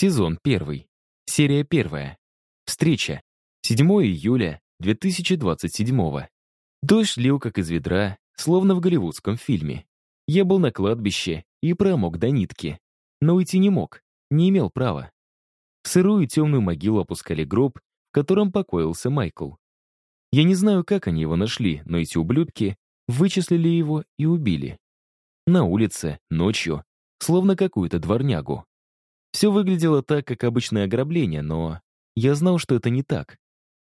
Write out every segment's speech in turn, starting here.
Сезон первый. Серия первая. Встреча. 7 июля 2027 Дождь лил как из ведра, словно в голливудском фильме. Я был на кладбище и промок до нитки. Но уйти не мог, не имел права. В сырую темную могилу опускали гроб, в котором покоился Майкл. Я не знаю, как они его нашли, но эти ублюдки вычислили его и убили. На улице, ночью, словно какую-то дворнягу. Все выглядело так, как обычное ограбление, но я знал, что это не так.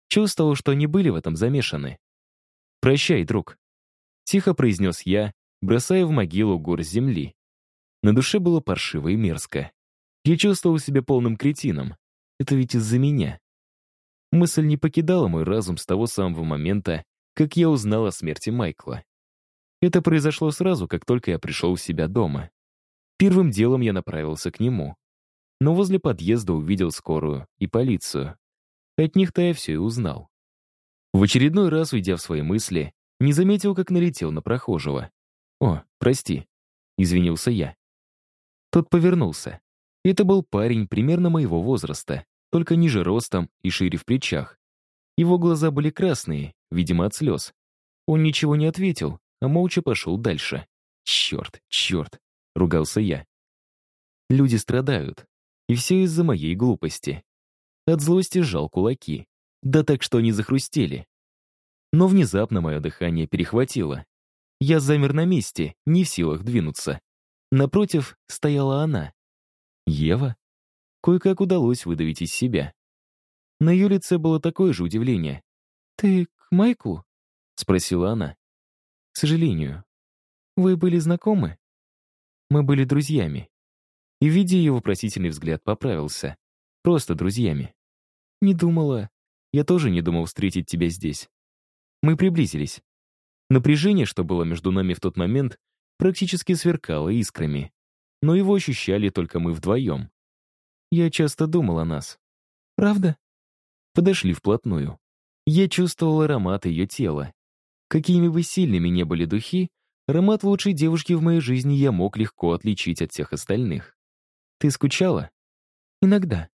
Чувствовал, что они были в этом замешаны. «Прощай, друг», — тихо произнес я, бросая в могилу гор земли. На душе было паршиво и мерзко. Я чувствовал себя полным кретином. Это ведь из-за меня. Мысль не покидала мой разум с того самого момента, как я узнал о смерти Майкла. Это произошло сразу, как только я пришел в себя дома. Первым делом я направился к нему. Но возле подъезда увидел скорую и полицию. От них-то я все и узнал. В очередной раз, уйдя в свои мысли, не заметил, как налетел на прохожего. «О, прости», — извинился я. Тот повернулся. Это был парень примерно моего возраста, только ниже ростом и шире в плечах. Его глаза были красные, видимо, от слез. Он ничего не ответил, а молча пошел дальше. «Черт, черт!» — ругался я. Люди страдают. И все из-за моей глупости. От злости сжал кулаки. Да так, что они захрустели. Но внезапно мое дыхание перехватило. Я замер на месте, не в силах двинуться. Напротив стояла она. Ева? Кое-как удалось выдавить из себя. На ее лице было такое же удивление. «Ты к Майклу?» — спросила она. «К сожалению. Вы были знакомы?» «Мы были друзьями». И, видя ее вопросительный взгляд, поправился. «Просто друзьями». «Не думала. Я тоже не думал встретить тебя здесь». Мы приблизились. Напряжение, что было между нами в тот момент, практически сверкало искрами. Но его ощущали только мы вдвоем. Я часто думал о нас. Правда? Подошли вплотную. Я чувствовал аромат ее тела. Какими бы сильными не были духи, аромат лучшей девушки в моей жизни я мог легко отличить от всех остальных. Ты скучала? Иногда.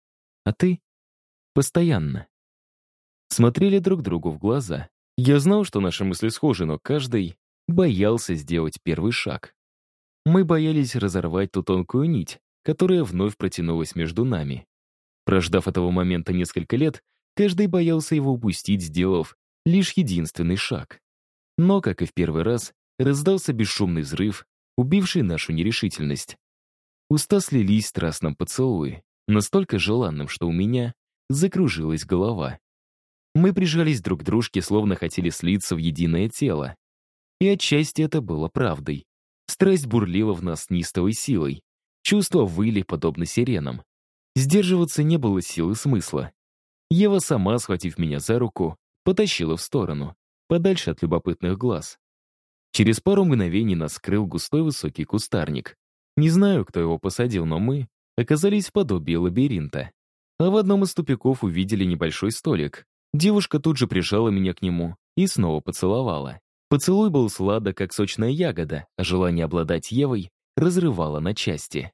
А ты? Постоянно. Смотрели друг другу в глаза. Я знал, что наши мысли схожи, но каждый боялся сделать первый шаг. Мы боялись разорвать ту тонкую нить, которая вновь протянулась между нами. Прождав этого момента несколько лет, каждый боялся его упустить, сделав лишь единственный шаг. Но, как и в первый раз, раздался бесшумный взрыв, убивший нашу нерешительность. Уста слились в страстном поцелуе, настолько желанным, что у меня закружилась голова. Мы прижались друг к дружке, словно хотели слиться в единое тело. И отчасти это было правдой. Страсть бурлила в нас нистовой силой. Чувства выли, подобно сиренам. Сдерживаться не было сил и смысла. Ева сама, схватив меня за руку, потащила в сторону, подальше от любопытных глаз. Через пару мгновений нас скрыл густой высокий кустарник. Не знаю, кто его посадил, но мы оказались в подобии лабиринта. А в одном из тупиков увидели небольшой столик. Девушка тут же прижала меня к нему и снова поцеловала. Поцелуй был сладок, как сочная ягода, а желание обладать Евой разрывало на части.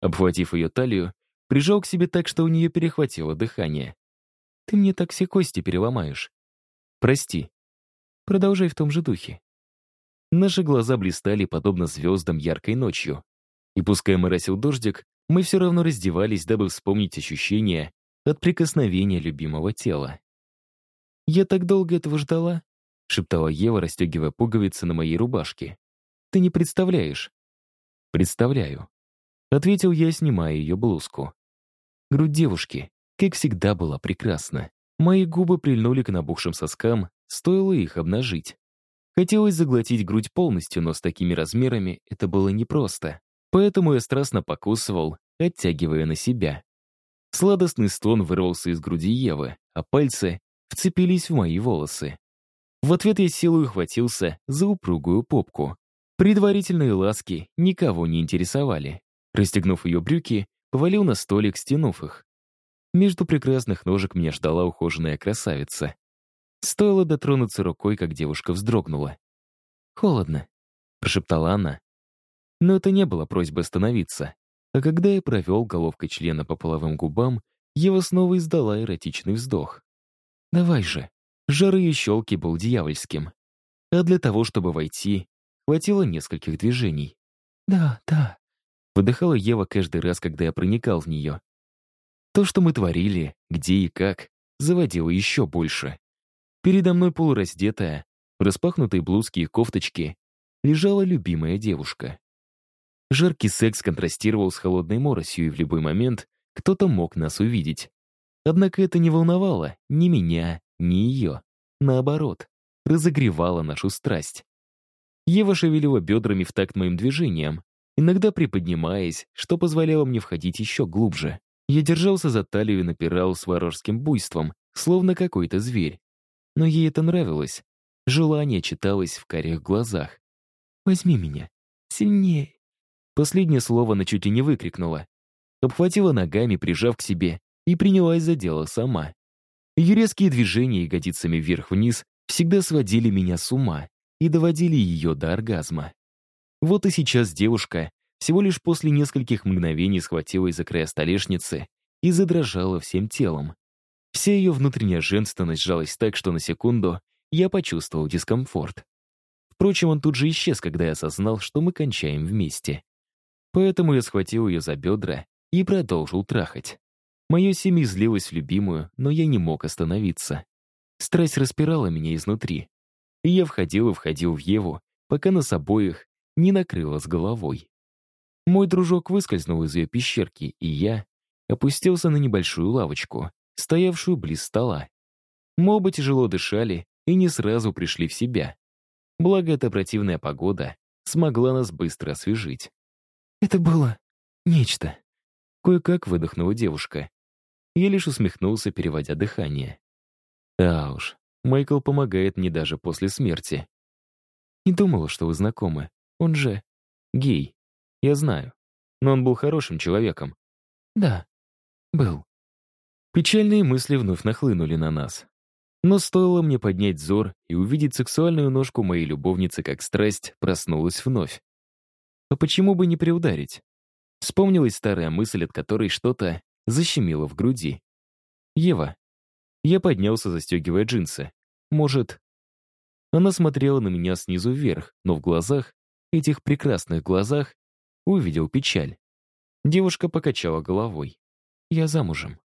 Обхватив ее талию, прижал к себе так, что у нее перехватило дыхание. «Ты мне так все кости переломаешь». «Прости». Продолжай в том же духе. Наши глаза блистали, подобно звездам яркой ночью. И пускай моросил дождик, мы все равно раздевались, дабы вспомнить ощущения от прикосновения любимого тела. «Я так долго этого ждала», — шептала Ева, расстегивая пуговицы на моей рубашке. «Ты не представляешь». «Представляю», — ответил я, снимая ее блузку. Грудь девушки, как всегда, была прекрасна. Мои губы прильнули к набухшим соскам, стоило их обнажить. Хотелось заглотить грудь полностью, но с такими размерами это было непросто. Поэтому я страстно покусывал, оттягивая на себя. Сладостный стон вырвался из груди Евы, а пальцы вцепились в мои волосы. В ответ я силой ухватился за упругую попку. Предварительные ласки никого не интересовали. Расстегнув ее брюки, повалил на столик, стянув их. Между прекрасных ножек меня ждала ухоженная красавица. Стоило дотронуться рукой, как девушка вздрогнула. «Холодно», — прошептала она. Но это не было просьбой остановиться. А когда я провел головкой члена по половым губам, Ева снова издала эротичный вздох. «Давай же». Жар ее щелки был дьявольским. А для того, чтобы войти, хватило нескольких движений. «Да, да», — выдыхала Ева каждый раз, когда я проникал в нее. То, что мы творили, где и как, заводило еще больше. Передо мной полураздетая, в распахнутой блузке и кофточке, лежала любимая девушка. Жаркий секс контрастировал с холодной моросью, и в любой момент кто-то мог нас увидеть. Однако это не волновало ни меня, ни ее. Наоборот, разогревало нашу страсть. Ева шевелила бедрами в такт моим движениям, иногда приподнимаясь, что позволяло мне входить еще глубже. Я держался за талию и напирал с варварским буйством, словно какой-то зверь. Но ей это нравилось. Желание читалось в карих глазах. «Возьми меня. Сильнее». Последнее слово она чуть ли не выкрикнула. Обхватила ногами, прижав к себе, и принялась за дело сама. Ее резкие движения ягодицами вверх-вниз всегда сводили меня с ума и доводили ее до оргазма. Вот и сейчас девушка всего лишь после нескольких мгновений схватилась за края столешницы и задрожала всем телом. Вся ее внутренняя женственность сжалась так, что на секунду я почувствовал дискомфорт. Впрочем, он тут же исчез, когда я осознал, что мы кончаем вместе. Поэтому я схватил ее за бедра и продолжил трахать. Мое семя злилось в любимую, но я не мог остановиться. Страсть распирала меня изнутри. И я входил и входил в Еву, пока нас обоих не накрыло с головой. Мой дружок выскользнул из ее пещерки, и я опустился на небольшую лавочку, стоявшую близ стола. Мы оба тяжело дышали и не сразу пришли в себя. Благо, эта противная погода смогла нас быстро освежить. Это было нечто. Кое-как выдохнула девушка. Я лишь усмехнулся, переводя дыхание. Да уж, Майкл помогает мне даже после смерти. Не думала, что вы знакомы. Он же гей. Я знаю. Но он был хорошим человеком. Да, был. Печальные мысли вновь нахлынули на нас. Но стоило мне поднять взор и увидеть сексуальную ножку моей любовницы, как страсть проснулась вновь. А почему бы не приударить? Вспомнилась старая мысль, от которой что-то защемило в груди. «Ева». Я поднялся, застегивая джинсы. «Может...» Она смотрела на меня снизу вверх, но в глазах, этих прекрасных глазах, увидел печаль. Девушка покачала головой. «Я замужем».